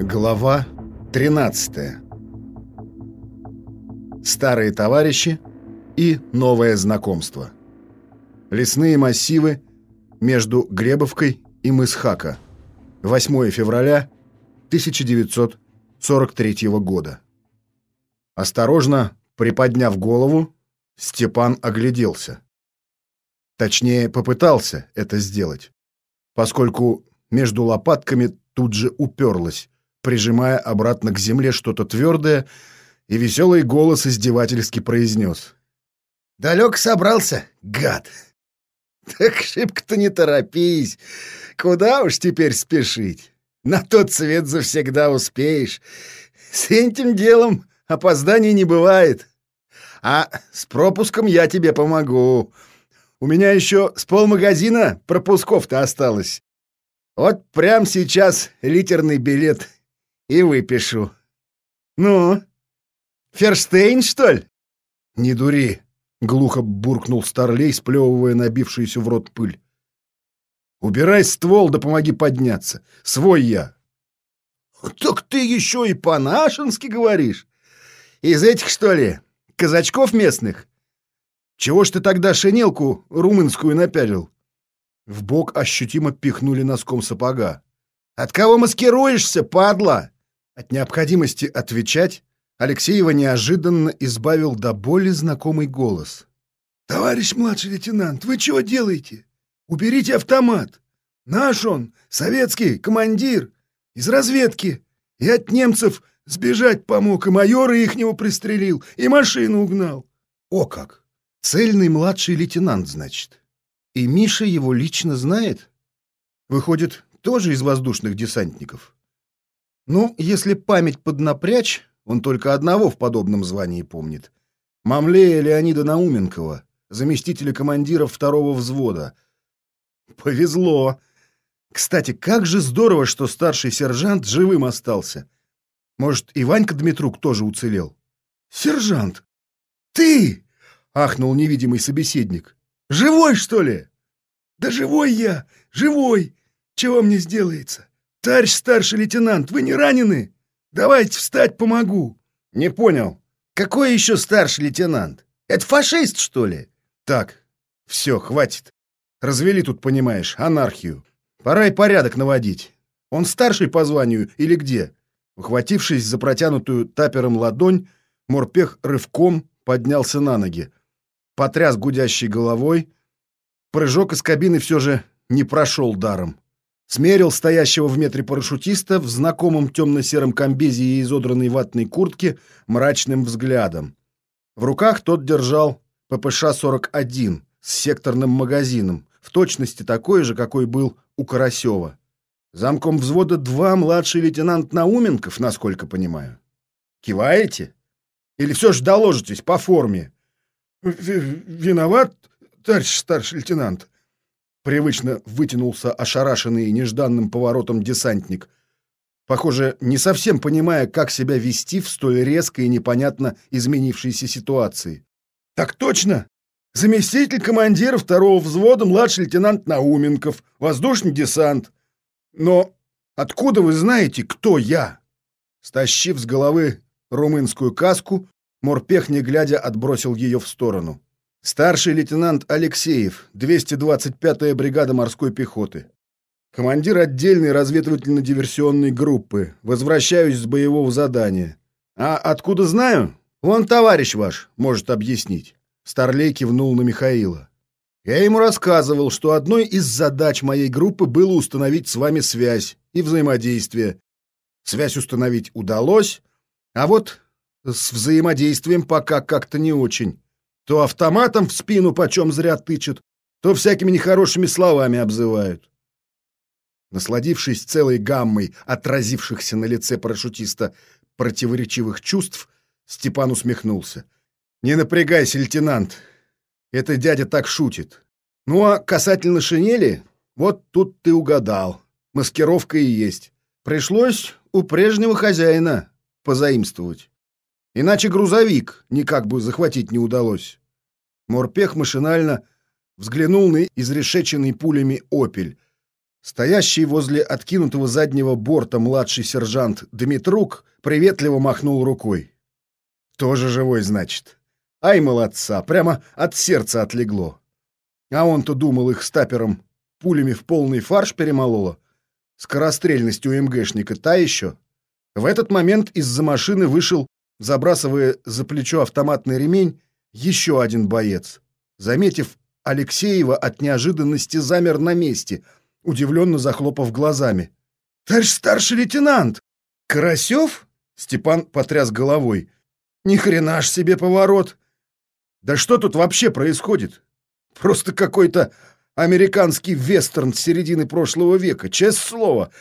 Глава 13 Старые товарищи и новое знакомство. Лесные массивы между Гребовкой и Мысхака. 8 февраля 1943 года. Осторожно приподняв голову, Степан огляделся. Точнее, попытался это сделать, поскольку между лопатками тут же уперлась, прижимая обратно к земле что-то твердое, и веселый голос издевательски произнес. «Далек собрался, гад!» «Так шибко-то не торопись. Куда уж теперь спешить? На тот свет завсегда успеешь. С этим делом опозданий не бывает. А с пропуском я тебе помогу. У меня еще с полмагазина пропусков-то осталось. Вот прямо сейчас литерный билет и выпишу. Ну, Ферштейн, что ли? Не дури, глухо буркнул Старлей, сплевывая набившуюся в рот пыль. Убирай ствол, да помоги подняться. Свой я. Так ты еще и по-нашенски говоришь. Из этих, что ли, казачков местных? Чего ж ты тогда шинелку румынскую напялил? В бок ощутимо пихнули носком сапога. От кого маскируешься, падла? От необходимости отвечать Алексеева неожиданно избавил до боли знакомый голос. «Товарищ младший лейтенант, вы чего делаете? Уберите автомат! Наш он, советский, командир, из разведки, и от немцев сбежать помог, и майора ихнего пристрелил, и машину угнал». «О как! Цельный младший лейтенант, значит. И Миша его лично знает? Выходит, тоже из воздушных десантников?» Ну, если память поднапрячь, он только одного в подобном звании помнит. Мамлея Леонида Науменкова, заместителя командира второго взвода. Повезло. Кстати, как же здорово, что старший сержант живым остался. Может, и Ванька Дмитрук тоже уцелел? «Сержант! Ты!» — ахнул невидимый собеседник. «Живой, что ли?» «Да живой я! Живой! Чего мне сделается? «Товарищ старший лейтенант, вы не ранены? Давайте встать, помогу!» «Не понял. Какой еще старший лейтенант? Это фашист, что ли?» «Так, все, хватит. Развели тут, понимаешь, анархию. Пора и порядок наводить. Он старший по званию или где?» Ухватившись за протянутую тапером ладонь, Морпех рывком поднялся на ноги. Потряс гудящей головой. Прыжок из кабины все же не прошел даром смерил стоящего в метре парашютиста в знакомом темно-сером комбезе и изодранной ватной куртке мрачным взглядом. В руках тот держал ППШ-41 с секторным магазином, в точности такой же, какой был у Карасева. Замком взвода два младший лейтенант Науменков, насколько понимаю. Киваете? Или все же доложитесь по форме? Виноват, товарищ старший лейтенант, Привычно вытянулся ошарашенный нежданным поворотом десантник. Похоже, не совсем понимая, как себя вести в столь резко и непонятно изменившейся ситуации. «Так точно! Заместитель командира второго взвода младший лейтенант Науменков, воздушный десант. Но откуда вы знаете, кто я?» Стащив с головы румынскую каску, Морпех, не глядя, отбросил ее в сторону. Старший лейтенант Алексеев, 225-я бригада морской пехоты. Командир отдельной разведывательно-диверсионной группы. Возвращаюсь с боевого задания. А откуда знаю? Вон товарищ ваш может объяснить. Старлей кивнул на Михаила. Я ему рассказывал, что одной из задач моей группы было установить с вами связь и взаимодействие. Связь установить удалось, а вот с взаимодействием пока как-то не очень. То автоматом в спину почем зря тычут, то всякими нехорошими словами обзывают. Насладившись целой гаммой отразившихся на лице парашютиста противоречивых чувств, Степан усмехнулся. «Не напрягайся, лейтенант. Это дядя так шутит. Ну а касательно шинели, вот тут ты угадал. Маскировка и есть. Пришлось у прежнего хозяина позаимствовать. Иначе грузовик никак бы захватить не удалось. Морпех машинально взглянул на изрешеченный пулями «Опель». Стоящий возле откинутого заднего борта младший сержант Дмитрук приветливо махнул рукой. Тоже живой, значит. Ай, молодца, прямо от сердца отлегло. А он-то думал их стапером пулями в полный фарш перемололо. Скорострельность у МГшника та еще. В этот момент из-за машины вышел, забрасывая за плечо автоматный ремень, еще один боец. Заметив Алексеева, от неожиданности замер на месте, удивленно захлопав глазами. «Товарищ старший лейтенант! Карасев?» Степан потряс головой. «Ни хрена ж себе поворот! Да что тут вообще происходит? Просто какой-то американский вестерн с середины прошлого века, честное слово.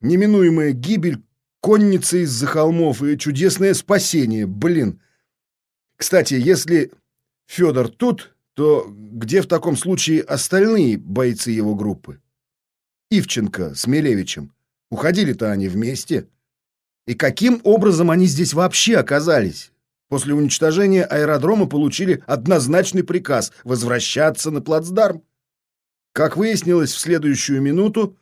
Неминуемая гибель конницы из-за холмов и чудесное спасение, блин. Кстати, если Федор тут, то где в таком случае остальные бойцы его группы? Ивченко с Милевичем. Уходили-то они вместе. И каким образом они здесь вообще оказались? После уничтожения аэродрома получили однозначный приказ возвращаться на плацдарм. Как выяснилось в следующую минуту,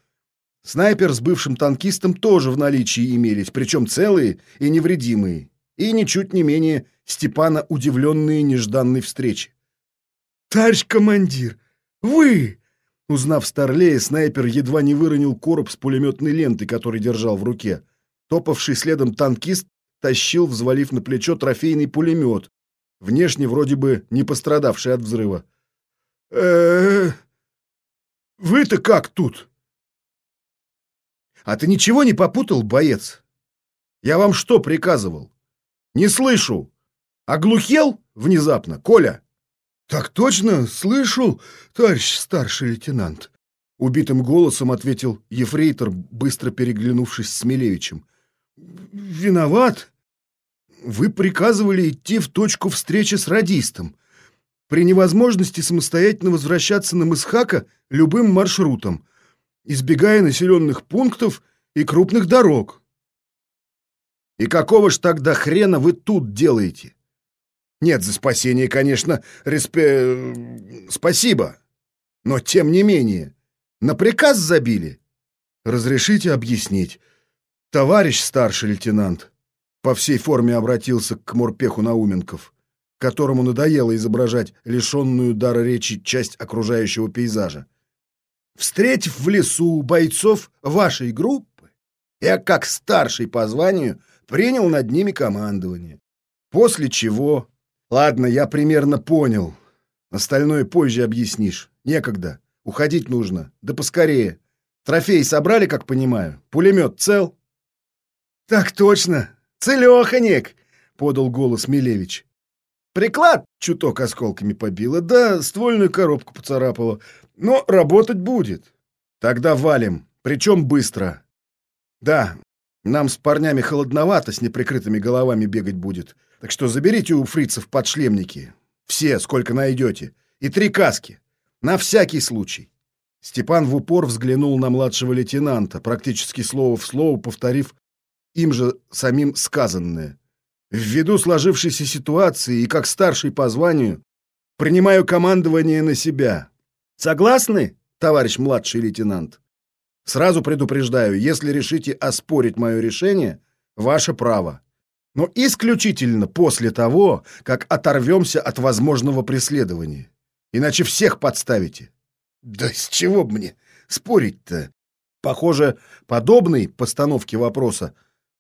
снайпер с бывшим танкистом тоже в наличии имелись, причем целые и невредимые, и ничуть не менее Степана удивленные нежданной встречи. «Товарищ командир, вы!» Узнав Старлея, снайпер едва не выронил короб с пулеметной лентой, который держал в руке. Топавший следом танкист тащил, взвалив на плечо трофейный пулемет, внешне вроде бы не пострадавший от взрыва. э вы-то как тут? А ты ничего не попутал, боец? Я вам что приказывал? Не слышу. Оглухел внезапно, Коля? Так точно, слышу, товарищ старший лейтенант. Убитым голосом ответил ефрейтор, быстро переглянувшись с Милевичем. Виноват. Вы приказывали идти в точку встречи с радистом при невозможности самостоятельно возвращаться на Мысхака любым маршрутом, избегая населенных пунктов и крупных дорог. И какого ж тогда хрена вы тут делаете? Нет, за спасение, конечно, респе... спасибо. Но тем не менее, на приказ забили. Разрешите объяснить. Товарищ старший лейтенант по всей форме обратился к морпеху Науменков которому надоело изображать лишенную дара речи часть окружающего пейзажа. Встретив в лесу бойцов вашей группы, я, как старший по званию, принял над ними командование. После чего... Ладно, я примерно понял. Остальное позже объяснишь. Некогда. Уходить нужно. Да поскорее. Трофей собрали, как понимаю? Пулемет цел? Так точно. Целеханек, подал голос Милевич. Приклад чуток осколками побило, да ствольную коробку поцарапало. Но работать будет. Тогда валим, причем быстро. Да, нам с парнями холодновато, с неприкрытыми головами бегать будет. Так что заберите у фрицев подшлемники. Все, сколько найдете. И три каски. На всякий случай. Степан в упор взглянул на младшего лейтенанта, практически слово в слово повторив им же самим сказанное. Ввиду сложившейся ситуации и как старший по званию, принимаю командование на себя. Согласны, товарищ младший лейтенант? Сразу предупреждаю, если решите оспорить мое решение, ваше право. Но исключительно после того, как оторвемся от возможного преследования. Иначе всех подставите. Да с чего мне спорить-то? Похоже, подобной постановке вопроса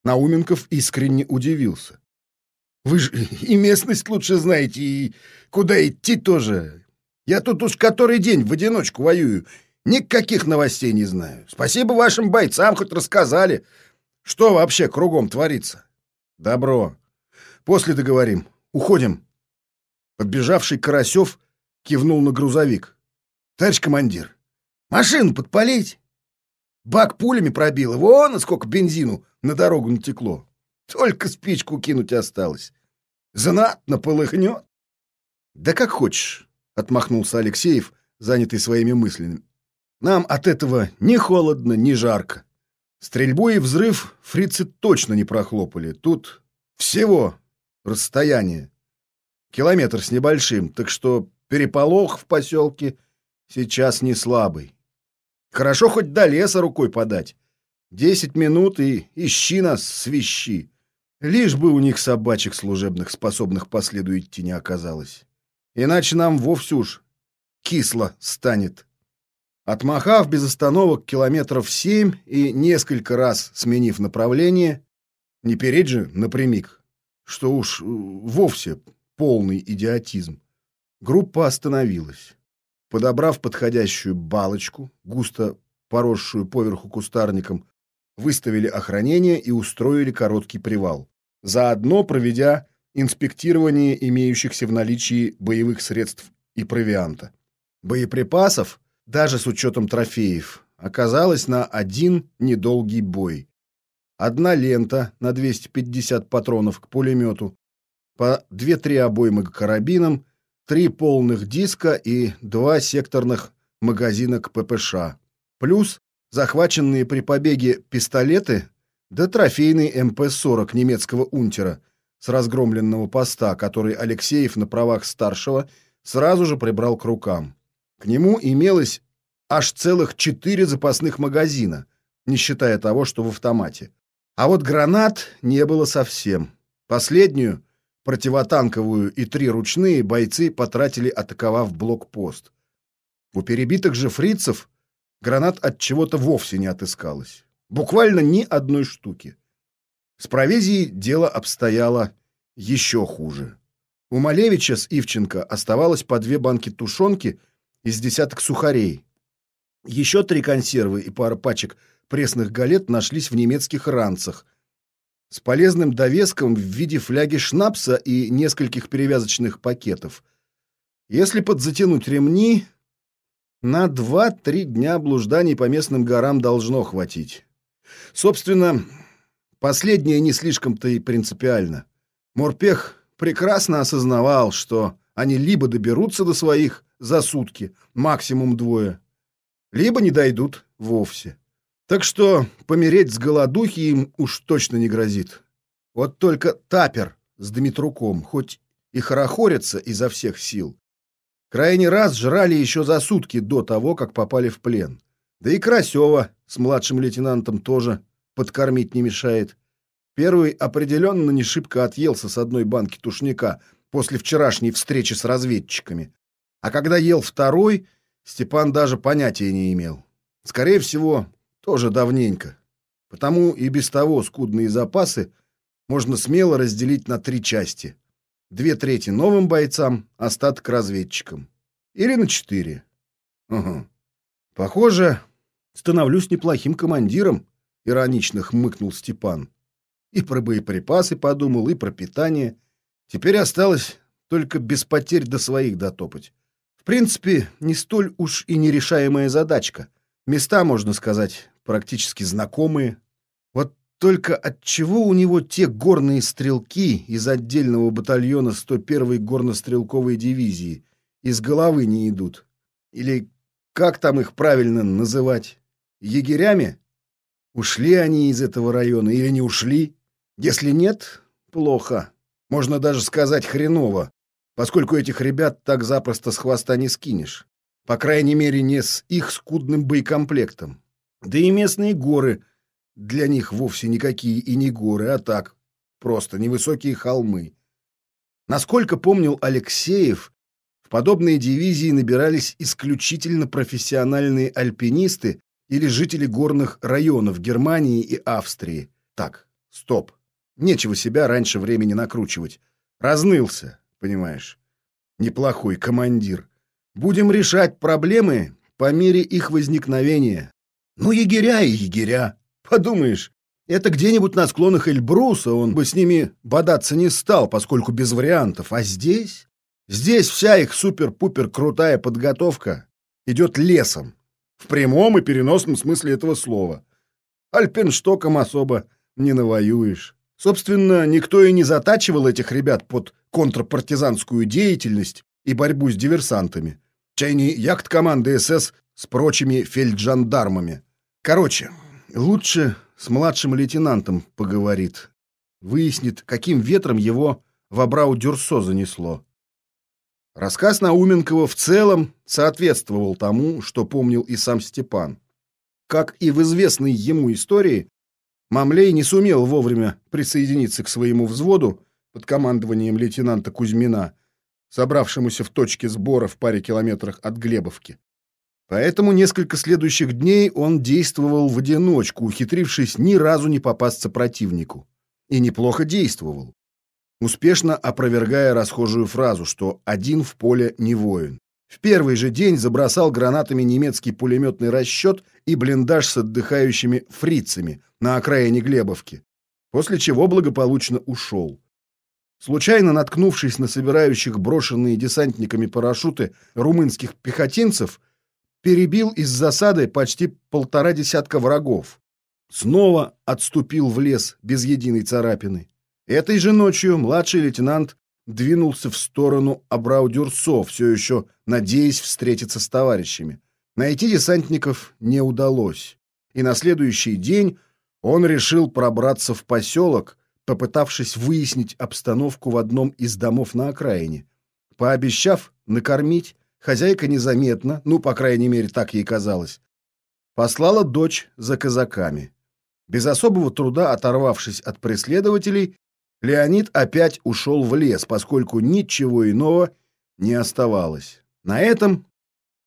Науменков искренне удивился. Вы же и местность лучше знаете, и куда идти тоже. Я тут уж который день в одиночку воюю. Никаких новостей не знаю. Спасибо вашим бойцам, хоть рассказали, что вообще кругом творится. Добро. После договорим. Уходим. Подбежавший Карасев кивнул на грузовик. Товарищ командир, машину подпалить. Бак пулями пробило. Вон, сколько бензину на дорогу натекло. Только спичку кинуть осталось. Знатно полыхнет. Да как хочешь, отмахнулся Алексеев, занятый своими мыслями. Нам от этого ни холодно, ни жарко. Стрельбу и взрыв фрицы точно не прохлопали. Тут всего расстояние. Километр с небольшим, так что переполох в поселке сейчас не слабый. Хорошо хоть до леса рукой подать. Десять минут и ищи нас, свищи. Лишь бы у них собачек служебных, способных по следу идти, не оказалось. Иначе нам вовсе уж кисло станет. Отмахав без остановок километров семь и несколько раз сменив направление, не переть же напрямик, что уж э, вовсе полный идиотизм, группа остановилась. Подобрав подходящую балочку, густо поросшую поверху кустарником, выставили охранение и устроили короткий привал, заодно проведя инспектирование имеющихся в наличии боевых средств и провианта. Боеприпасов, даже с учетом трофеев, оказалось на один недолгий бой. Одна лента на 250 патронов к пулемету, по 2-3 обоймы к карабинам, три полных диска и два секторных магазина к ППШ, плюс захваченные при побеге пистолеты да трофейный МП-40 немецкого унтера с разгромленного поста, который Алексеев на правах старшего сразу же прибрал к рукам. К нему имелось аж целых четыре запасных магазина, не считая того, что в автомате. А вот гранат не было совсем. Последнюю, противотанковую и три ручные бойцы потратили, атаковав блокпост. У перебитых же фрицев гранат от чего-то вовсе не отыскалось. Буквально ни одной штуки. С провизией дело обстояло еще хуже. У Малевича с Ивченко оставалось по две банки тушенки из десяток сухарей. Еще три консервы и пара пачек пресных галет нашлись в немецких ранцах. С полезным довеском в виде фляги шнапса и нескольких перевязочных пакетов. Если подзатянуть ремни, на два-три дня блужданий по местным горам должно хватить. Собственно, последнее не слишком-то и принципиально. Морпех прекрасно осознавал, что они либо доберутся до своих за сутки, максимум двое, либо не дойдут вовсе. Так что помереть с голодухи им уж точно не грозит. Вот только Тапер с Дмитруком, хоть и хорохорятся изо всех сил, крайний раз жрали еще за сутки до того, как попали в плен. Да и Красева с младшим лейтенантом тоже подкормить не мешает. Первый определенно не шибко отъелся с одной банки тушника после вчерашней встречи с разведчиками. А когда ел второй, Степан даже понятия не имел. Скорее всего, тоже давненько. Потому и без того скудные запасы можно смело разделить на три части. Две трети новым бойцам, остаток разведчикам. Или на четыре. Угу. Похоже, становлюсь неплохим командиром, иронично хмыкнул Степан. И про боеприпасы подумал, и про питание. Теперь осталось только без потерь до своих дотопать. В принципе, не столь уж и нерешаемая задачка. Места, можно сказать, практически знакомые. Вот только от чего у него те горные стрелки из отдельного батальона 101-й горнострелковой дивизии из головы не идут? Или как там их правильно называть? Егерями? Ушли они из этого района или не ушли? Если нет, плохо. Можно даже сказать хреново, поскольку этих ребят так запросто с хвоста не скинешь. По крайней мере, не с их скудным боекомплектом. Да и местные горы для них вовсе никакие и не горы, а так, просто невысокие холмы. Насколько помнил Алексеев, в подобные дивизии набирались исключительно профессиональные альпинисты или жители горных районов Германии и Австрии. Так, стоп. Нечего себя раньше времени накручивать. Разнылся, понимаешь. Неплохой командир. Будем решать проблемы по мере их возникновения. Ну, егеря и егеря. Подумаешь, это где-нибудь на склонах Эльбруса он бы с ними бодаться не стал, поскольку без вариантов. А здесь? Здесь вся их супер-пупер крутая подготовка идет лесом. В прямом и переносном смысле этого слова. Альпенштоком особо не навоюешь. Собственно, никто и не затачивал этих ребят под контрпартизанскую деятельность и борьбу с диверсантами. Чай не яхт команды СС с прочими фельджандармами. Короче, лучше с младшим лейтенантом поговорит. Выяснит, каким ветром его в Абрау-Дюрсо занесло. Рассказ Науменкова в целом соответствовал тому, что помнил и сам Степан. Как и в известной ему истории, Мамлей не сумел вовремя присоединиться к своему взводу под командованием лейтенанта Кузьмина, собравшемуся в точке сбора в паре километрах от Глебовки. Поэтому несколько следующих дней он действовал в одиночку, ухитрившись ни разу не попасться противнику. И неплохо действовал, успешно опровергая расхожую фразу, что «один в поле не воин». В первый же день забросал гранатами немецкий пулеметный расчет и блиндаж с отдыхающими фрицами на окраине Глебовки, после чего благополучно ушел. Случайно наткнувшись на собирающих брошенные десантниками парашюты румынских пехотинцев, перебил из засады почти полтора десятка врагов. Снова отступил в лес без единой царапины. Этой же ночью младший лейтенант двинулся в сторону Абрау-Дюрсо, все еще надеясь встретиться с товарищами. Найти десантников не удалось, и на следующий день он решил пробраться в поселок, попытавшись выяснить обстановку в одном из домов на окраине. Пообещав накормить, хозяйка незаметно, ну, по крайней мере, так ей казалось, послала дочь за казаками. Без особого труда оторвавшись от преследователей, Леонид опять ушел в лес, поскольку ничего иного не оставалось. На этом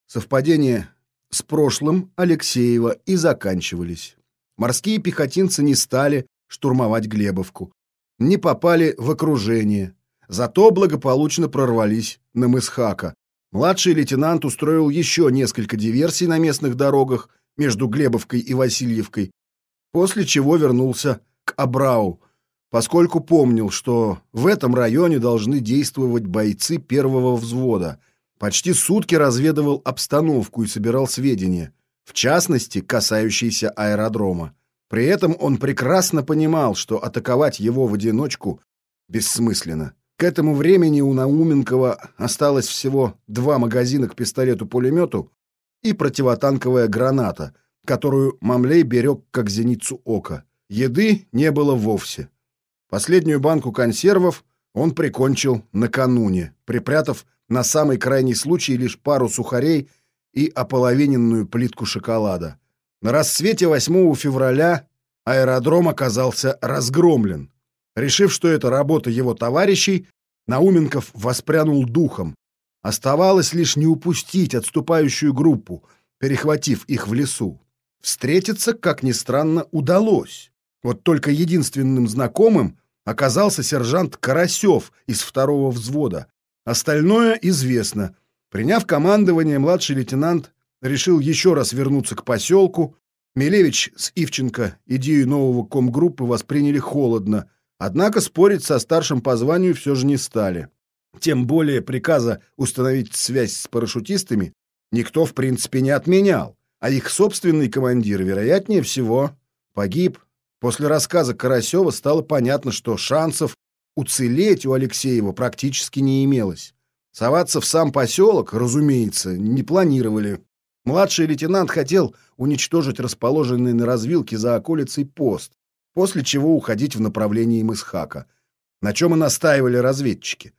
совпадение с прошлым Алексеева и заканчивались. Морские пехотинцы не стали штурмовать Глебовку, не попали в окружение, зато благополучно прорвались на Мысхака. Младший лейтенант устроил еще несколько диверсий на местных дорогах между Глебовкой и Васильевкой, после чего вернулся к Абрау, поскольку помнил, что в этом районе должны действовать бойцы первого взвода. Почти сутки разведывал обстановку и собирал сведения, в частности, касающиеся аэродрома. При этом он прекрасно понимал, что атаковать его в одиночку бессмысленно. К этому времени у Науменкова осталось всего два магазина к пистолету-пулемету и противотанковая граната, которую Мамлей берег как зеницу ока. Еды не было вовсе. Последнюю банку консервов он прикончил накануне, припрятав на самый крайний случай лишь пару сухарей и ополовиненную плитку шоколада. На рассвете 8 февраля аэродром оказался разгромлен. Решив, что это работа его товарищей, Науменков воспрянул духом. Оставалось лишь не упустить отступающую группу, перехватив их в лесу. Встретиться, как ни странно, удалось. Вот только единственным знакомым оказался сержант Карасев из второго взвода. Остальное известно. Приняв командование, младший лейтенант решил еще раз вернуться к поселку. Милевич с Ивченко идею нового комгруппы восприняли холодно, однако спорить со старшим по званию все же не стали. Тем более приказа установить связь с парашютистами никто в принципе не отменял, а их собственный командир, вероятнее всего, погиб. После рассказа Карасева стало понятно, что шансов уцелеть у Алексеева практически не имелось. Соваться в сам поселок, разумеется, не планировали. Младший лейтенант хотел уничтожить расположенный на развилке за околицей пост, после чего уходить в направлении Мысхака, на чем и настаивали разведчики.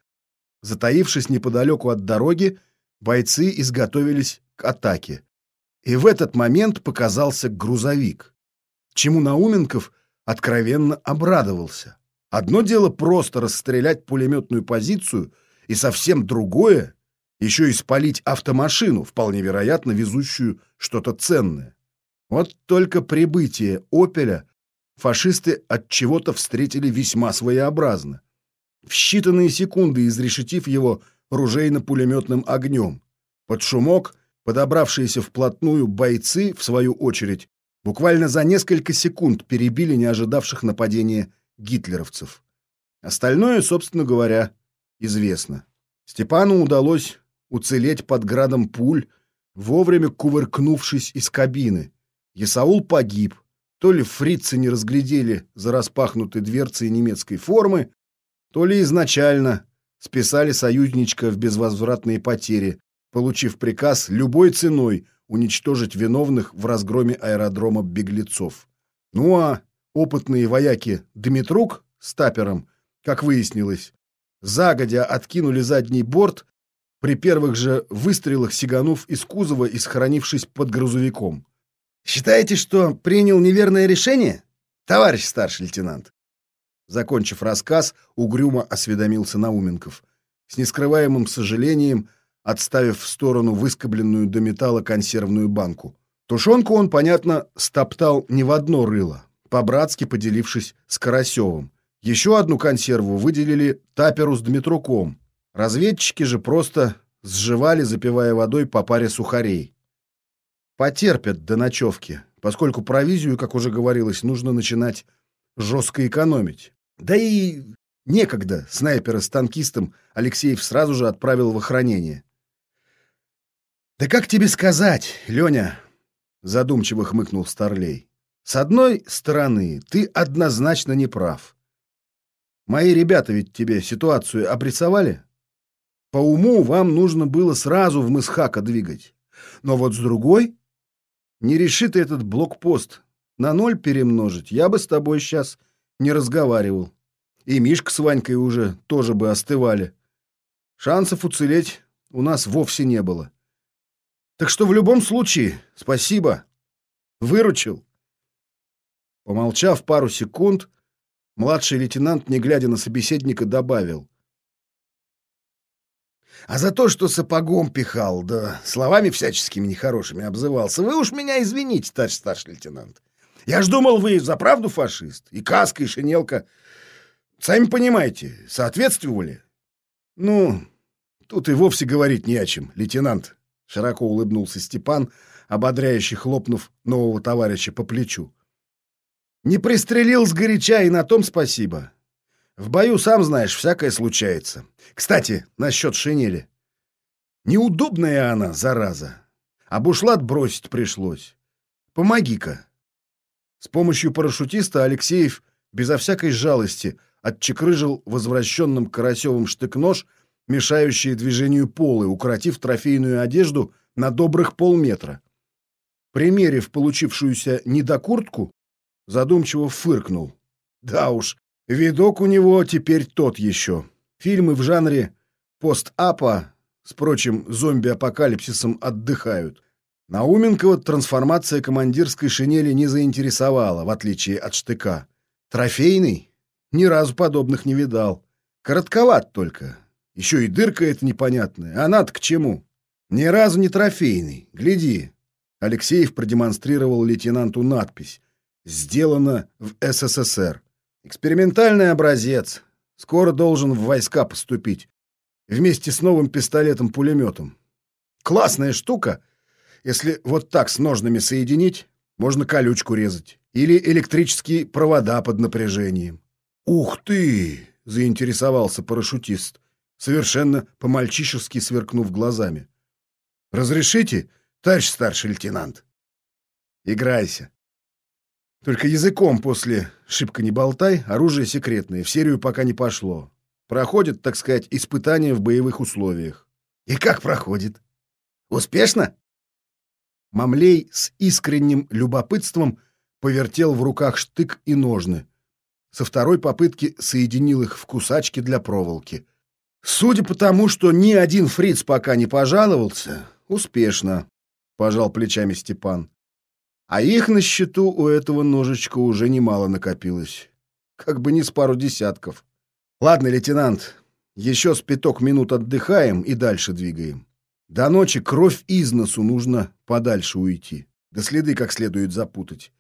Затаившись неподалеку от дороги, бойцы изготовились к атаке. И в этот момент показался грузовик, чему Науменков откровенно обрадовался. Одно дело просто расстрелять пулеметную позицию, и совсем другое еще и спалить автомашину, вполне вероятно, везущую что-то ценное. Вот только прибытие «Опеля» фашисты от чего-то встретили весьма своеобразно. В считанные секунды изрешетив его ружейно-пулеметным огнем. Под шумок подобравшиеся вплотную бойцы, в свою очередь, буквально за несколько секунд перебили неожидавших нападения гитлеровцев. Остальное, собственно говоря, известно. Степану удалось уцелеть под градом пуль, вовремя кувыркнувшись из кабины. Есаул погиб. То ли фрицы не разглядели за распахнутой дверцей немецкой формы, то ли изначально списали союзничка в безвозвратные потери, получив приказ любой ценой уничтожить виновных в разгроме аэродрома беглецов. Ну а опытные вояки Дмитрук с тапером, как выяснилось, загодя откинули задний борт при первых же выстрелах сиганув из кузова и схоронившись под грузовиком. Считаете, что принял неверное решение, товарищ старший лейтенант? Закончив рассказ, угрюмо осведомился Науменков, с нескрываемым сожалением отставив в сторону выскобленную до металла консервную банку. Тушенку он, понятно, стоптал не в одно рыло, по-братски поделившись с Карасевым. Еще одну консерву выделили таперу с Дмитруком. Разведчики же просто сживали, запивая водой по паре сухарей. Потерпят до ночевки, поскольку провизию, как уже говорилось, нужно начинать жестко экономить. Да и некогда снайпера с танкистом Алексеев сразу же отправил в охранение. «Да как тебе сказать, Леня?» — задумчиво хмыкнул Старлей. «С одной стороны, ты однозначно не прав. Мои ребята ведь тебе ситуацию обрисовали? По уму вам нужно было сразу в Мысхака двигать. Но вот с другой, не реши ты этот блокпост на ноль перемножить, я бы с тобой сейчас не разговаривал. И Мишка с Ванькой уже тоже бы остывали. Шансов уцелеть у нас вовсе не было. Так что в любом случае, спасибо. Выручил. Помолчав пару секунд, младший лейтенант, не глядя на собеседника, добавил. А за то, что сапогом пихал, да словами всяческими нехорошими обзывался, вы уж меня извините, товарищ старший лейтенант. Я ж думал, вы за правду фашист, и каска, и шинелка. Сами понимаете, соответствовали. Ну, тут и вовсе говорить не о чем, лейтенант, Широко улыбнулся Степан, ободряюще хлопнув нового товарища по плечу. «Не пристрелил сгоряча, и на том спасибо. В бою, сам знаешь, всякое случается. Кстати, насчет шинели. Неудобная она, зараза. А бушлат бросить пришлось. Помоги-ка». С помощью парашютиста Алексеев безо всякой жалости отчекрыжил возвращенным Карасевым штык-нож — мешающие движению полы, укоротив трофейную одежду на добрых полметра. Примерив получившуюся недокуртку, задумчиво фыркнул. Да уж, видок у него теперь тот еще. Фильмы в жанре пост-апа с прочим зомби-апокалипсисом отдыхают. Науменкова трансформация командирской шинели не заинтересовала, в отличие от штыка. Трофейный? Ни разу подобных не видал. Коротковат только, еще и дырка эта непонятная. А она-то к чему? Ни разу не трофейный. Гляди. Алексеев продемонстрировал лейтенанту надпись. Сделано в СССР. Экспериментальный образец. Скоро должен в войска поступить. Вместе с новым пистолетом-пулеметом. Классная штука. Если вот так с ножными соединить, можно колючку резать. Или электрические провода под напряжением. «Ух ты!» — заинтересовался парашютист совершенно по-мальчишески сверкнув глазами. «Разрешите, товарищ старший лейтенант?» «Играйся. Только языком после «шибко не болтай», оружие секретное, в серию пока не пошло. Проходит, так сказать, испытания в боевых условиях. И как проходит? Успешно?» Мамлей с искренним любопытством повертел в руках штык и ножны. Со второй попытки соединил их в кусачки для проволоки — Судя по тому, что ни один фриц пока не пожаловался, успешно, пожал плечами Степан. А их на счету у этого ножичка уже немало накопилось. Как бы не с пару десятков. Ладно, лейтенант, еще с пяток минут отдыхаем и дальше двигаем. До ночи кровь из носу нужно подальше уйти. Да следы как следует запутать.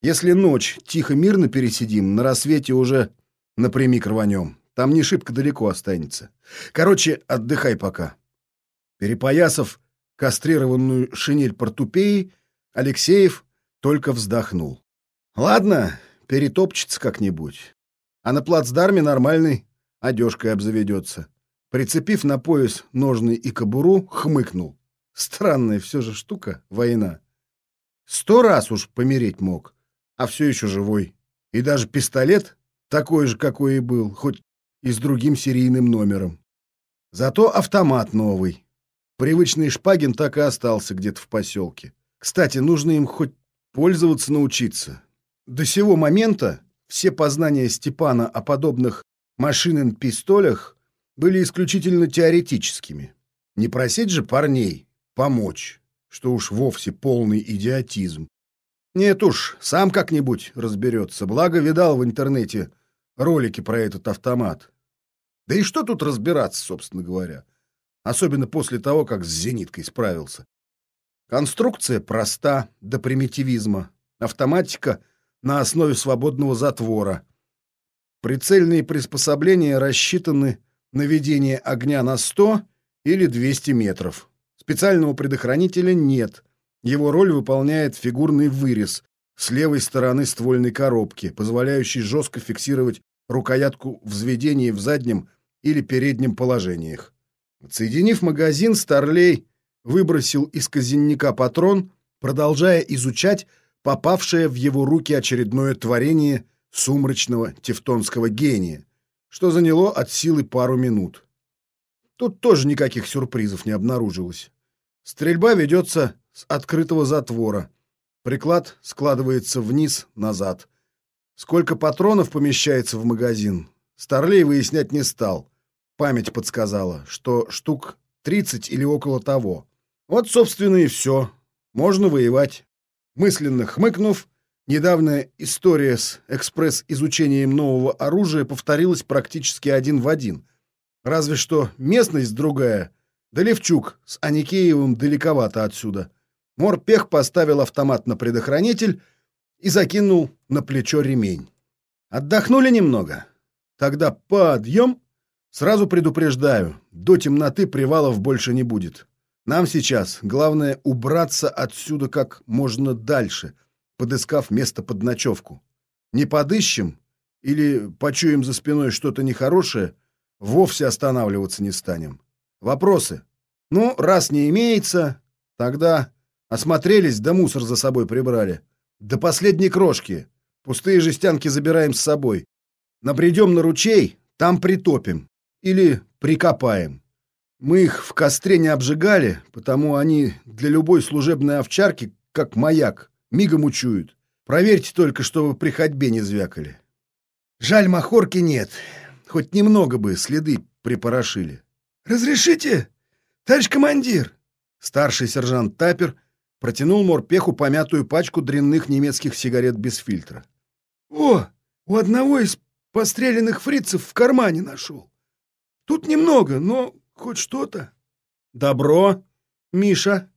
Если ночь тихо-мирно пересидим, на рассвете уже напрямик рванем. Там не шибко далеко останется. Короче, отдыхай пока. Перепоясав кастрированную шинель портупеи, Алексеев только вздохнул. Ладно, перетопчется как-нибудь. А на плацдарме нормальный одежкой обзаведется. Прицепив на пояс ножны и кобуру, хмыкнул. Странная все же штука — война. Сто раз уж помереть мог, а все еще живой. И даже пистолет такой же, какой и был, хоть и с другим серийным номером. Зато автомат новый. Привычный Шпагин так и остался где-то в поселке. Кстати, нужно им хоть пользоваться научиться. До сего момента все познания Степана о подобных машинен-пистолях были исключительно теоретическими. Не просить же парней помочь, что уж вовсе полный идиотизм. Нет уж, сам как-нибудь разберется. Благо, видал в интернете ролики про этот автомат. Да и что тут разбираться, собственно говоря? Особенно после того, как с зениткой справился. Конструкция проста до примитивизма. Автоматика на основе свободного затвора. Прицельные приспособления рассчитаны на ведение огня на 100 или 200 метров. Специального предохранителя нет. Его роль выполняет фигурный вырез с левой стороны ствольной коробки, позволяющий жестко фиксировать рукоятку взведения в заднем или переднем положениях. Соединив магазин, Старлей выбросил из казенника патрон, продолжая изучать попавшее в его руки очередное творение сумрачного тевтонского гения, что заняло от силы пару минут. Тут тоже никаких сюрпризов не обнаружилось. Стрельба ведется с открытого затвора. Приклад складывается вниз-назад. Сколько патронов помещается в магазин, Старлей выяснять не стал. Память подсказала, что штук 30 или около того. Вот, собственно, и все. Можно воевать. Мысленно хмыкнув, недавняя история с экспресс-изучением нового оружия повторилась практически один в один. Разве что местность другая, да Левчук с Аникеевым далековато отсюда. Морпех поставил автомат на предохранитель и закинул на плечо ремень. Отдохнули немного? Тогда подъем. Сразу предупреждаю, до темноты привалов больше не будет. Нам сейчас главное убраться отсюда как можно дальше, подыскав место под ночевку. Не подыщем или почуем за спиной что-то нехорошее, вовсе останавливаться не станем. Вопросы? Ну, раз не имеется, тогда осмотрелись, да мусор за собой прибрали. До последней крошки. Пустые жестянки забираем с собой. Набредем на ручей, там притопим. Или прикопаем. Мы их в костре не обжигали, потому они для любой служебной овчарки, как маяк, мигом учуют. Проверьте только, чтобы при ходьбе не звякали. Жаль, махорки нет. Хоть немного бы следы припорошили. «Разрешите, товарищ командир?» Старший сержант Тапер протянул морпеху помятую пачку дрянных немецких сигарет без фильтра. «О, у одного из постреленных фрицев в кармане нашел. Тут немного, но хоть что-то». «Добро, Миша.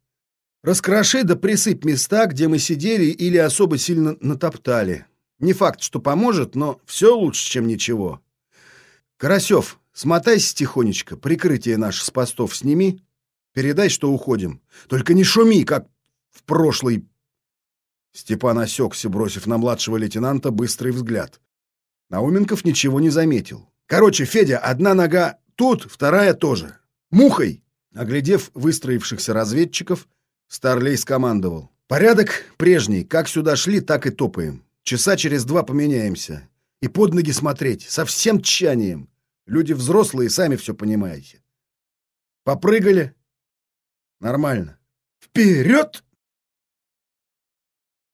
Раскроши да присыпь места, где мы сидели или особо сильно натоптали. Не факт, что поможет, но все лучше, чем ничего. Карасев, смотайся тихонечко, прикрытие наше с постов сними, передай, что уходим. Только не шуми, как в прошлый...» Степан осекся, бросив на младшего лейтенанта быстрый взгляд. Науменков ничего не заметил. «Короче, Федя, одна нога тут, вторая тоже. Мухой!» Оглядев выстроившихся разведчиков, Старлей скомандовал. «Порядок прежний. Как сюда шли, так и топаем. Часа через два поменяемся и под ноги смотреть, со всем тщанием. Люди взрослые, сами все понимаете. Попрыгали. Нормально. Вперед!